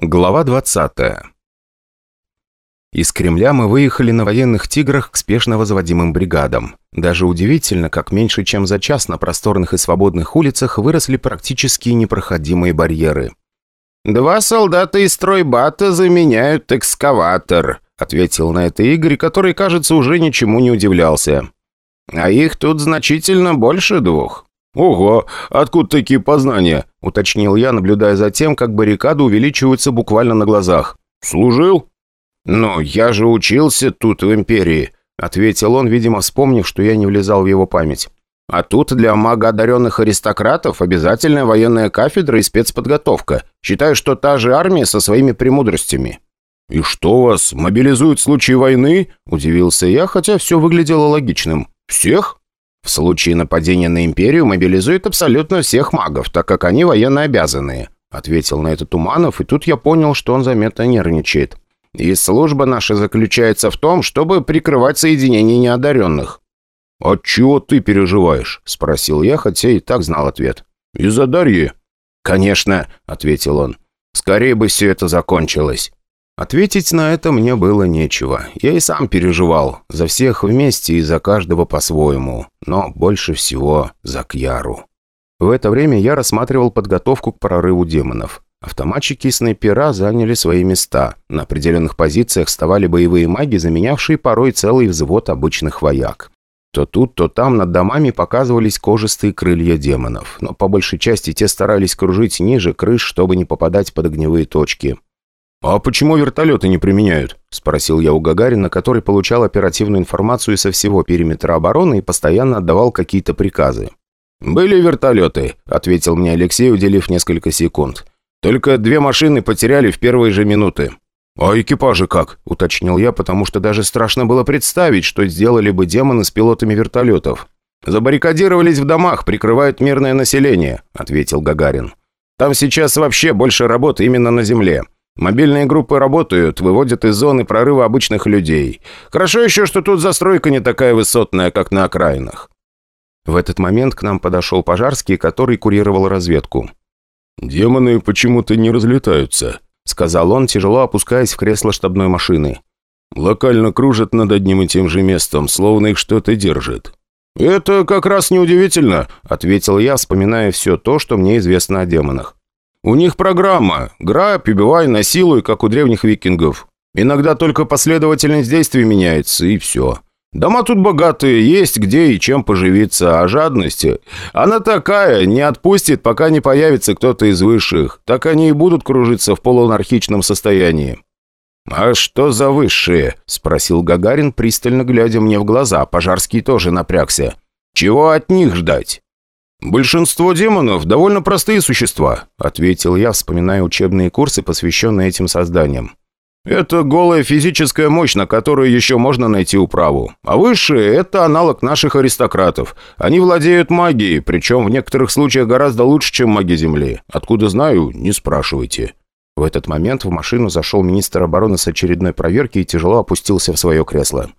Глава 20 Из Кремля мы выехали на военных «Тиграх» к спешно возводимым бригадам. Даже удивительно, как меньше чем за час на просторных и свободных улицах выросли практически непроходимые барьеры. «Два солдата из стройбата заменяют экскаватор», ответил на это Игорь, который, кажется, уже ничему не удивлялся. «А их тут значительно больше двух». «Ого, откуда такие познания?» – уточнил я, наблюдая за тем, как баррикады увеличиваются буквально на глазах. «Служил?» «Ну, я же учился тут, в Империи», – ответил он, видимо, вспомнив, что я не влезал в его память. «А тут для магоодаренных аристократов обязательная военная кафедра и спецподготовка. Считаю, что та же армия со своими премудростями». «И что вас, мобилизуют в случае войны?» – удивился я, хотя все выглядело логичным. «Всех?» В случае нападения на Империю мобилизуют абсолютно всех магов, так как они военно обязанные», — ответил на это Туманов, и тут я понял, что он заметно нервничает. «И служба наша заключается в том, чтобы прикрывать соединение неодаренных». «От чего ты переживаешь?» — спросил я, хотя и так знал ответ. «Из-за Дарьи?» «Конечно», — ответил он. «Скорее бы все это закончилось». Ответить на это мне было нечего. Я и сам переживал. За всех вместе и за каждого по-своему. Но больше всего за Кьяру. В это время я рассматривал подготовку к прорыву демонов. Автоматчики и снайпера заняли свои места. На определенных позициях вставали боевые маги, заменявшие порой целый взвод обычных вояк. То тут, то там над домами показывались кожистые крылья демонов. Но по большей части те старались кружить ниже крыш, чтобы не попадать под огневые точки. «А почему вертолеты не применяют?» – спросил я у Гагарина, который получал оперативную информацию со всего периметра обороны и постоянно отдавал какие-то приказы. «Были вертолеты», – ответил мне Алексей, уделив несколько секунд. «Только две машины потеряли в первые же минуты». «А экипажи как?» – уточнил я, потому что даже страшно было представить, что сделали бы демоны с пилотами вертолетов. «Забаррикадировались в домах, прикрывают мирное население», – ответил Гагарин. «Там сейчас вообще больше работы именно на земле. Мобильные группы работают, выводят из зоны прорыва обычных людей. Хорошо еще, что тут застройка не такая высотная, как на окраинах». В этот момент к нам подошел Пожарский, который курировал разведку. «Демоны почему-то не разлетаются», — сказал он, тяжело опускаясь в кресло штабной машины. «Локально кружат над одним и тем же местом, словно их что-то держит». «Это как раз неудивительно», — ответил я, вспоминая все то, что мне известно о демонах. У них программа. Грабь, убивай, насилуй, как у древних викингов. Иногда только последовательность действий меняется, и все. Дома тут богатые, есть где и чем поживиться, а жадность... Она такая, не отпустит, пока не появится кто-то из высших. Так они и будут кружиться в полуанархичном состоянии. «А что за высшие?» – спросил Гагарин, пристально глядя мне в глаза. Пожарский тоже напрягся. «Чего от них ждать?» «Большинство демонов – довольно простые существа», – ответил я, вспоминая учебные курсы, посвященные этим созданиям. «Это голая физическая мощь, на которую еще можно найти управу. А высшие – это аналог наших аристократов. Они владеют магией, причем в некоторых случаях гораздо лучше, чем маги Земли. Откуда знаю, не спрашивайте». В этот момент в машину зашел министр обороны с очередной проверки и тяжело опустился в свое кресло.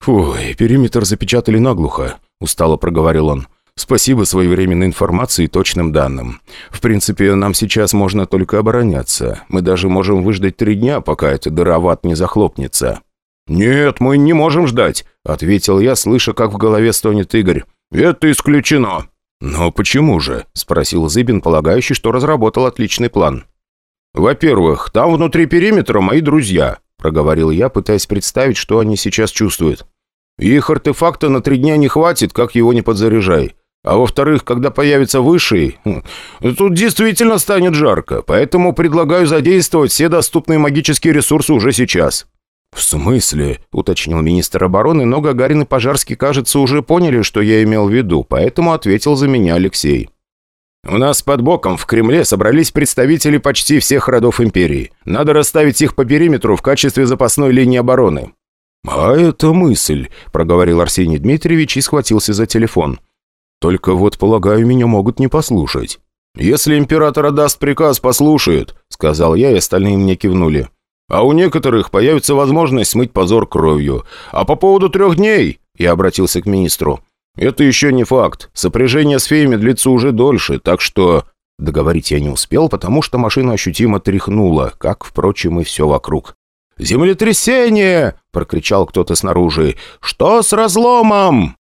«Фуй, периметр запечатали наглухо», – устало проговорил он. Спасибо своевременной информации и точным данным. В принципе, нам сейчас можно только обороняться. Мы даже можем выждать три дня, пока эта дыра в ад не захлопнется». «Нет, мы не можем ждать», — ответил я, слыша, как в голове стонет Игорь. «Это исключено». «Но почему же?» — спросил Зыбин, полагающий, что разработал отличный план. «Во-первых, там внутри периметра мои друзья», — проговорил я, пытаясь представить, что они сейчас чувствуют. «Их артефакта на три дня не хватит, как его не подзаряжай. А во-вторых, когда появится высший, хм, тут действительно станет жарко, поэтому предлагаю задействовать все доступные магические ресурсы уже сейчас». «В смысле?» – уточнил министр обороны, но Гагарин и Пожарский, кажется, уже поняли, что я имел в виду, поэтому ответил за меня Алексей. «У нас под боком в Кремле собрались представители почти всех родов империи. Надо расставить их по периметру в качестве запасной линии обороны». «А это мысль», – проговорил Арсений Дмитриевич и схватился за телефон. Только вот, полагаю, меня могут не послушать». «Если император даст приказ, послушают», — сказал я, и остальные мне кивнули. «А у некоторых появится возможность смыть позор кровью. А по поводу трех дней...» — я обратился к министру. «Это еще не факт. Сопряжение с феями длится уже дольше, так что...» Договорить я не успел, потому что машину ощутимо тряхнуло, как, впрочем, и все вокруг. «Землетрясение!» — прокричал кто-то снаружи. «Что с разломом?»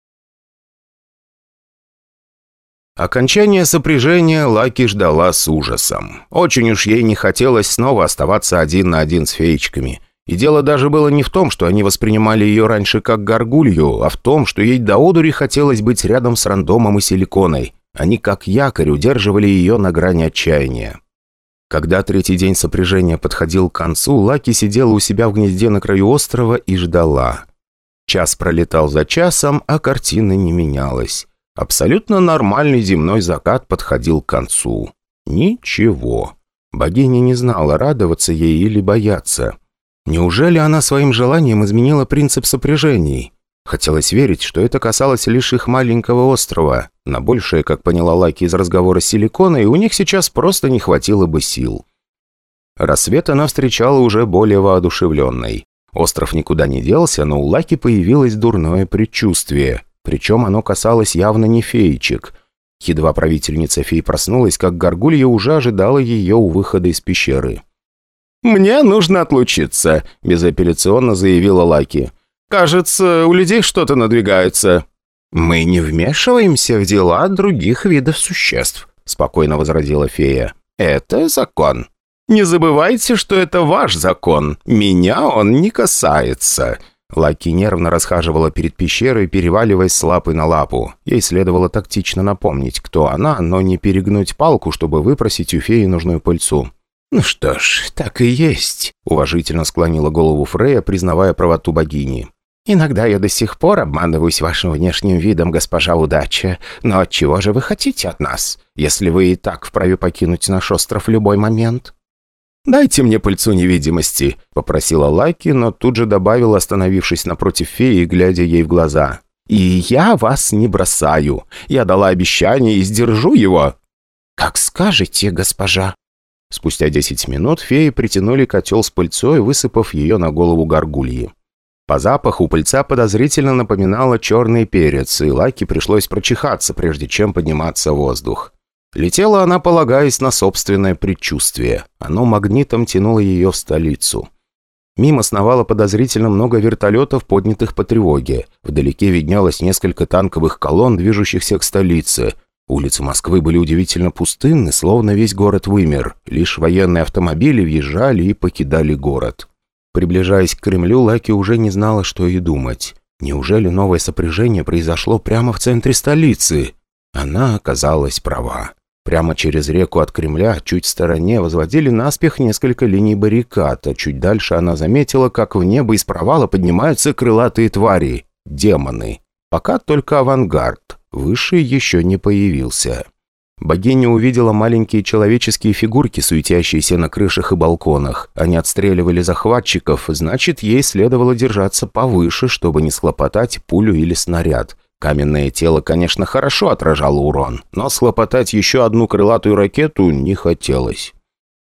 Окончание сопряжения Лаки ждала с ужасом. Очень уж ей не хотелось снова оставаться один на один с феечками. И дело даже было не в том, что они воспринимали ее раньше как горгулью, а в том, что ей до одури хотелось быть рядом с рандомом и силиконой. Они как якорь удерживали ее на грани отчаяния. Когда третий день сопряжения подходил к концу, Лаки сидела у себя в гнезде на краю острова и ждала. Час пролетал за часом, а картина не менялась. Абсолютно нормальный земной закат подходил к концу. Ничего. Богиня не знала, радоваться ей или бояться. Неужели она своим желанием изменила принцип сопряжений? Хотелось верить, что это касалось лишь их маленького острова. На большее, как поняла Лаки из разговора с Силиконой, у них сейчас просто не хватило бы сил. Рассвет она встречала уже более воодушевленной. Остров никуда не делся, но у Лаки появилось дурное предчувствие. Причем оно касалось явно не феечек. Едва правительница фей проснулась, как горгулья уже ожидала ее у выхода из пещеры. «Мне нужно отлучиться», – безапелляционно заявила Лаки. «Кажется, у людей что-то надвигается». «Мы не вмешиваемся в дела других видов существ», – спокойно возразила фея. «Это закон». «Не забывайте, что это ваш закон. Меня он не касается. Лаки нервно расхаживала перед пещерой, переваливаясь с лапы на лапу. Ей следовало тактично напомнить, кто она, но не перегнуть палку, чтобы выпросить у феи нужную пыльцу. «Ну что ж, так и есть», — уважительно склонила голову Фрея, признавая правоту богини. «Иногда я до сих пор обманываюсь вашим внешним видом, госпожа Удача. Но от чего же вы хотите от нас, если вы и так вправе покинуть наш остров в любой момент?» «Дайте мне пыльцу невидимости», — попросила Лайки, но тут же добавила, остановившись напротив феи, глядя ей в глаза. «И я вас не бросаю. Я дала обещание и сдержу его». «Как скажете, госпожа». Спустя десять минут феи притянули котел с пыльцой, высыпав ее на голову горгульи. По запаху пыльца подозрительно напоминала черный перец, и Лаки пришлось прочихаться, прежде чем подниматься в воздух. Летела она, полагаясь на собственное предчувствие. Оно магнитом тянуло ее в столицу. Мимо сновало подозрительно много вертолетов, поднятых по тревоге. Вдалеке виднелось несколько танковых колонн, движущихся к столице. Улицы Москвы были удивительно пустынны, словно весь город вымер. Лишь военные автомобили въезжали и покидали город. Приближаясь к Кремлю, Лаки уже не знала, что и думать. Неужели новое сопряжение произошло прямо в центре столицы? Она оказалась права. Прямо через реку от Кремля, чуть в стороне, возводили наспех несколько линий баррикад, а чуть дальше она заметила, как в небо из провала поднимаются крылатые твари – демоны. Пока только авангард, выше еще не появился. Богиня увидела маленькие человеческие фигурки, суетящиеся на крышах и балконах. Они отстреливали захватчиков, значит, ей следовало держаться повыше, чтобы не схлопотать пулю или снаряд. Каменное тело, конечно, хорошо отражало урон, но схлопотать еще одну крылатую ракету не хотелось.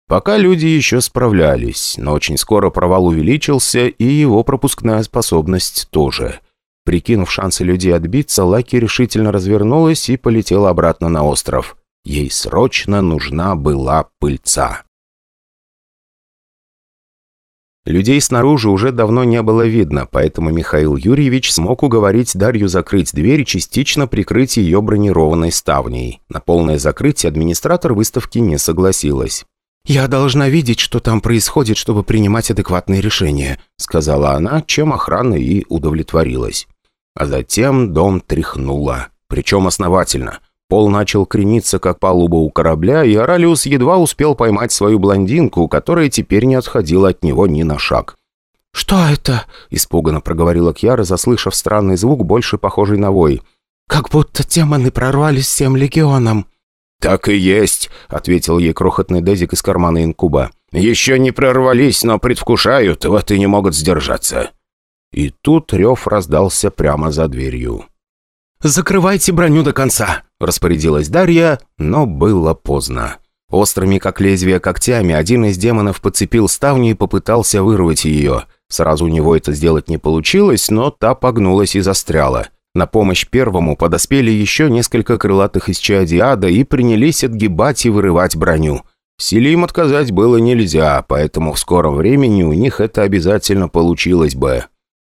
Пока люди еще справлялись, но очень скоро провал увеличился, и его пропускная способность тоже. Прикинув шансы людей отбиться, Лаки решительно развернулась и полетела обратно на остров. Ей срочно нужна была пыльца. Людей снаружи уже давно не было видно, поэтому Михаил Юрьевич смог уговорить Дарью закрыть дверь и частично прикрыть ее бронированной ставней. На полное закрытие администратор выставки не согласилась. «Я должна видеть, что там происходит, чтобы принимать адекватные решения», сказала она, чем охрана и удовлетворилась. А затем дом тряхнуло. Причем основательно. Пол начал крениться, как палуба у корабля, и Оралиус едва успел поймать свою блондинку, которая теперь не отходила от него ни на шаг. «Что это?» – испуганно проговорила Кьяра, заслышав странный звук, больше похожий на вой. «Как будто демоны прорвались всем легионом». «Так и есть», — ответил ей крохотный дезик из кармана инкуба. «Еще не прорвались, но предвкушают, вот и не могут сдержаться». И тут рев раздался прямо за дверью. «Закрывайте броню до конца», – распорядилась Дарья, но было поздно. Острыми, как лезвие когтями, один из демонов подцепил ставню и попытался вырвать ее. Сразу у него это сделать не получилось, но та погнулась и застряла. На помощь первому подоспели еще несколько крылатых из Чадиада и принялись отгибать и вырывать броню. Силе им отказать было нельзя, поэтому в скором времени у них это обязательно получилось бы.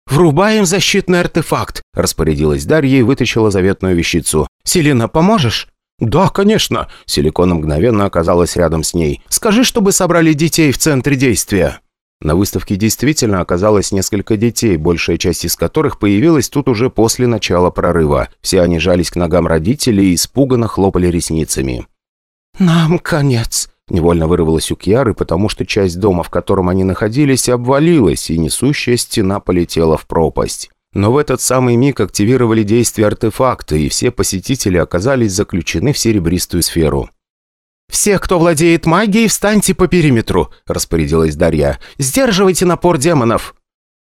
«Врубаем защитный артефакт», – распорядилась Дарья и вытащила заветную вещицу. «Селена, поможешь?» «Да, конечно!» – Силикон мгновенно оказалась рядом с ней. «Скажи, чтобы собрали детей в центре действия!» На выставке действительно оказалось несколько детей, большая часть из которых появилась тут уже после начала прорыва. Все они жались к ногам родителей и испуганно хлопали ресницами. «Нам конец», – невольно вырвалась у Кьяры, потому что часть дома, в котором они находились, обвалилась, и несущая стена полетела в пропасть. Но в этот самый миг активировали действие артефакта, и все посетители оказались заключены в серебристую сферу. «Все, кто владеет магией, встаньте по периметру», – распорядилась Дарья. «Сдерживайте напор демонов».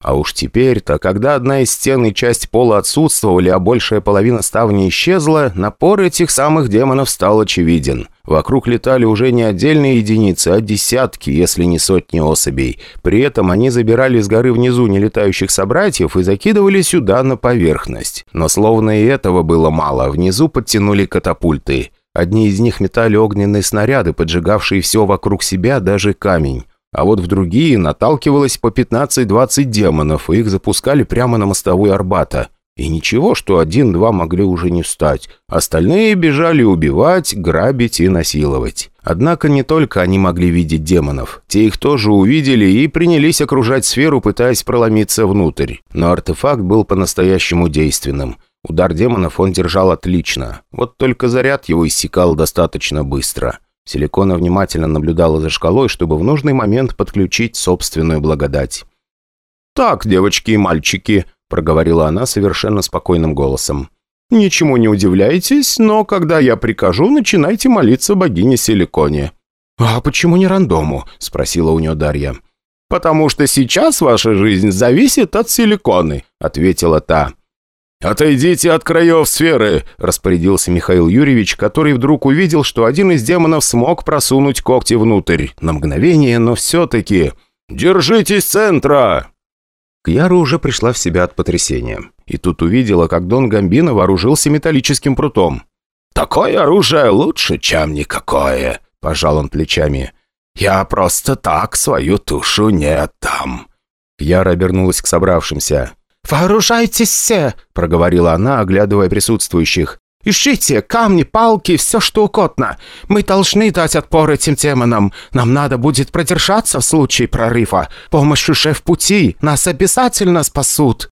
А уж теперь-то, когда одна из стен и часть пола отсутствовали, а большая половина ставни исчезла, напор этих самых демонов стал очевиден. Вокруг летали уже не отдельные единицы, а десятки, если не сотни особей. При этом они забирали с горы внизу нелетающих собратьев и закидывали сюда на поверхность. Но словно и этого было мало, внизу подтянули катапульты. Одни из них метали огненные снаряды, поджигавшие все вокруг себя, даже камень. А вот в другие наталкивалось по 15-20 демонов, и их запускали прямо на мостовую Арбата. И ничего, что один-два могли уже не встать. Остальные бежали убивать, грабить и насиловать. Однако не только они могли видеть демонов. Те их тоже увидели и принялись окружать сферу, пытаясь проломиться внутрь. Но артефакт был по-настоящему действенным. Удар демонов он держал отлично. Вот только заряд его иссякал достаточно быстро. Силикона внимательно наблюдала за шкалой, чтобы в нужный момент подключить собственную благодать. «Так, девочки и мальчики», — проговорила она совершенно спокойным голосом. «Ничему не удивляйтесь, но когда я прикажу, начинайте молиться богине Силиконе». «А почему не рандому?» — спросила у нее Дарья. «Потому что сейчас ваша жизнь зависит от силиконы», — ответила та. «Отойдите от краев сферы!» – распорядился Михаил Юрьевич, который вдруг увидел, что один из демонов смог просунуть когти внутрь. На мгновение, но все-таки... «Держитесь центра!» Кьяра уже пришла в себя от потрясения. И тут увидела, как Дон Гамбино вооружился металлическим прутом. «Такое оружие лучше, чем никакое!» – пожал он плечами. «Я просто так свою тушу не отдам!» Кьяра обернулась к собравшимся. «Вооружайтесь все!» – проговорила она, оглядывая присутствующих. «Ищите камни, палки, все что угодно. Мы должны дать отпор этим демонам. Нам надо будет продержаться в случае прорыва. Помощью шеф-пути нас обязательно спасут».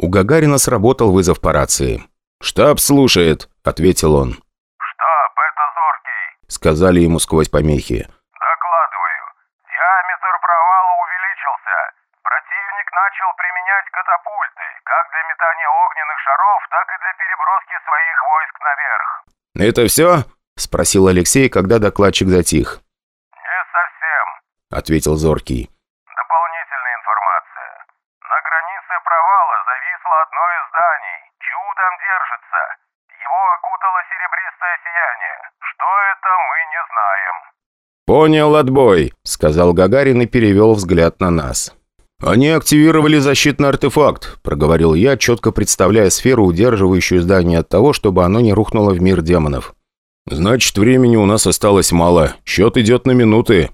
У Гагарина сработал вызов по рации. «Штаб слушает», — ответил он. «Штаб, это Зоркий», — сказали ему сквозь помехи. Начал применять катапульты, как для метания огненных шаров, так и для переброски своих войск наверх. «Это все?» – спросил Алексей, когда докладчик затих. «Не совсем», – ответил Зоркий. «Дополнительная информация. На границе провала зависло одно из зданий. Чудом держится. Его окутало серебристое сияние. Что это, мы не знаем». «Понял отбой», – сказал Гагарин и перевел взгляд на нас. «Они активировали защитный артефакт», – проговорил я, четко представляя сферу, удерживающую здание от того, чтобы оно не рухнуло в мир демонов. «Значит, времени у нас осталось мало. Счет идет на минуты».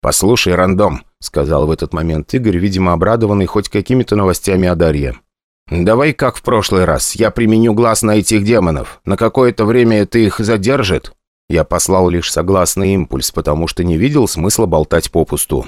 «Послушай, рандом», – сказал в этот момент Игорь, видимо, обрадованный хоть какими-то новостями о Дарье. «Давай как в прошлый раз. Я применю глаз на этих демонов. На какое-то время это их задержит?» Я послал лишь согласный импульс, потому что не видел смысла болтать попусту.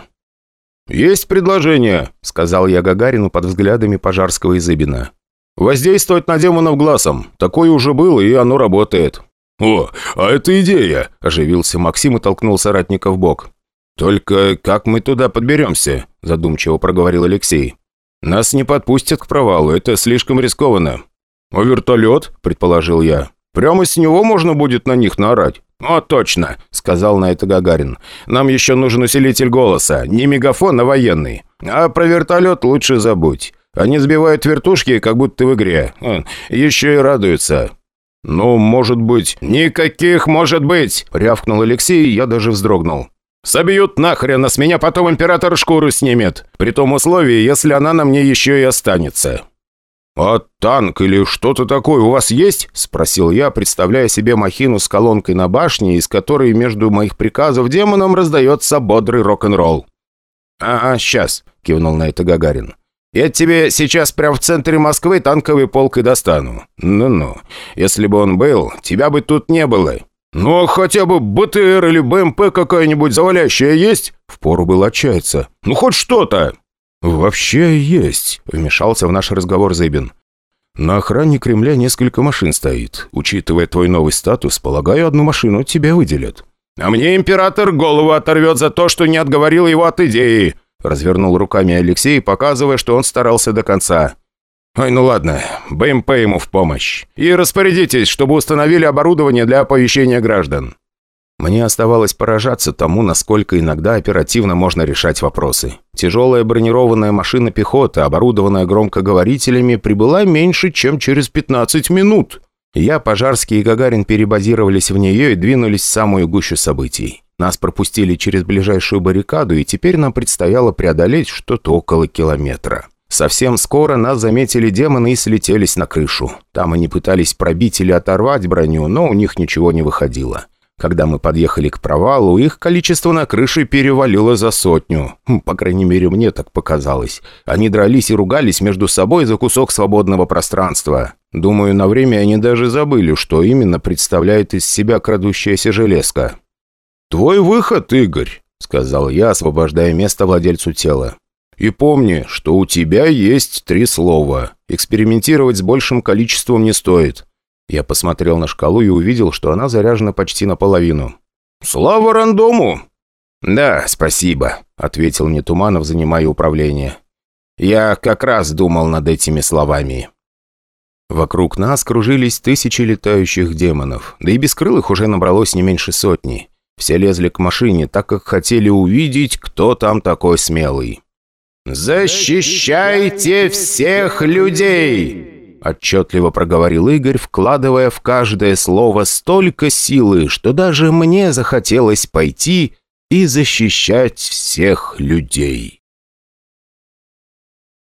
«Есть предложение», — сказал я Гагарину под взглядами Пожарского и Зыбина. «Воздействовать на демонов глазом. Такое уже было, и оно работает». «О, а это идея!» – оживился Максим и толкнул соратника в бок. «Только как мы туда подберемся?» – задумчиво проговорил Алексей. «Нас не подпустят к провалу, это слишком рискованно». «А вертолет?» – предположил я. «Прямо с него можно будет на них наорать». «О, точно», — сказал на это Гагарин. «Нам еще нужен усилитель голоса. Не мегафон, а военный. А про вертолет лучше забудь. Они сбивают вертушки, как будто в игре. Еще и радуются». «Ну, может быть...» «Никаких может быть!» — рявкнул Алексей, и я даже вздрогнул. Собьют нахрен, а с меня потом император шкуру снимет. При том условии, если она на мне еще и останется». «А танк или что-то такое у вас есть?» – спросил я, представляя себе махину с колонкой на башне, из которой между моих приказов демоном раздается бодрый рок-н-ролл. «Ага, сейчас», – кивнул на это Гагарин. «Я тебе сейчас прямо в центре Москвы танковый полк и достану. Ну-ну, если бы он был, тебя бы тут не было. Ну, хотя бы БТР или БМП какая-нибудь завалящая есть?» Впору было отчаяться. «Ну, хоть что-то!» «Вообще есть», — вмешался в наш разговор Зыбин. «На охране Кремля несколько машин стоит. Учитывая твой новый статус, полагаю, одну машину тебе выделят». «А мне император голову оторвет за то, что не отговорил его от идеи», — развернул руками Алексей, показывая, что он старался до конца. «Ой, ну ладно, БМП ему в помощь. И распорядитесь, чтобы установили оборудование для оповещения граждан». Мне оставалось поражаться тому, насколько иногда оперативно можно решать вопросы. Тяжелая бронированная машина пехоты, оборудованная громкоговорителями, прибыла меньше, чем через 15 минут. Я, Пожарский и Гагарин перебазировались в нее и двинулись в самую гущу событий. Нас пропустили через ближайшую баррикаду, и теперь нам предстояло преодолеть что-то около километра. Совсем скоро нас заметили демоны и слетелись на крышу. Там они пытались пробить или оторвать броню, но у них ничего не выходило. Когда мы подъехали к провалу, их количество на крыше перевалило за сотню. Хм, по крайней мере, мне так показалось. Они дрались и ругались между собой за кусок свободного пространства. Думаю, на время они даже забыли, что именно представляет из себя крадущаяся железка. «Твой выход, Игорь», — сказал я, освобождая место владельцу тела. «И помни, что у тебя есть три слова. Экспериментировать с большим количеством не стоит. Я посмотрел на шкалу и увидел, что она заряжена почти наполовину. «Слава рандому!» «Да, спасибо», — ответил мне Туманов, занимая управление. «Я как раз думал над этими словами». Вокруг нас кружились тысячи летающих демонов, да и бескрылых уже набралось не меньше сотни. Все лезли к машине, так как хотели увидеть, кто там такой смелый. «Защищайте всех людей!» Отчетливо проговорил Игорь, вкладывая в каждое слово столько силы, что даже мне захотелось пойти и защищать всех людей.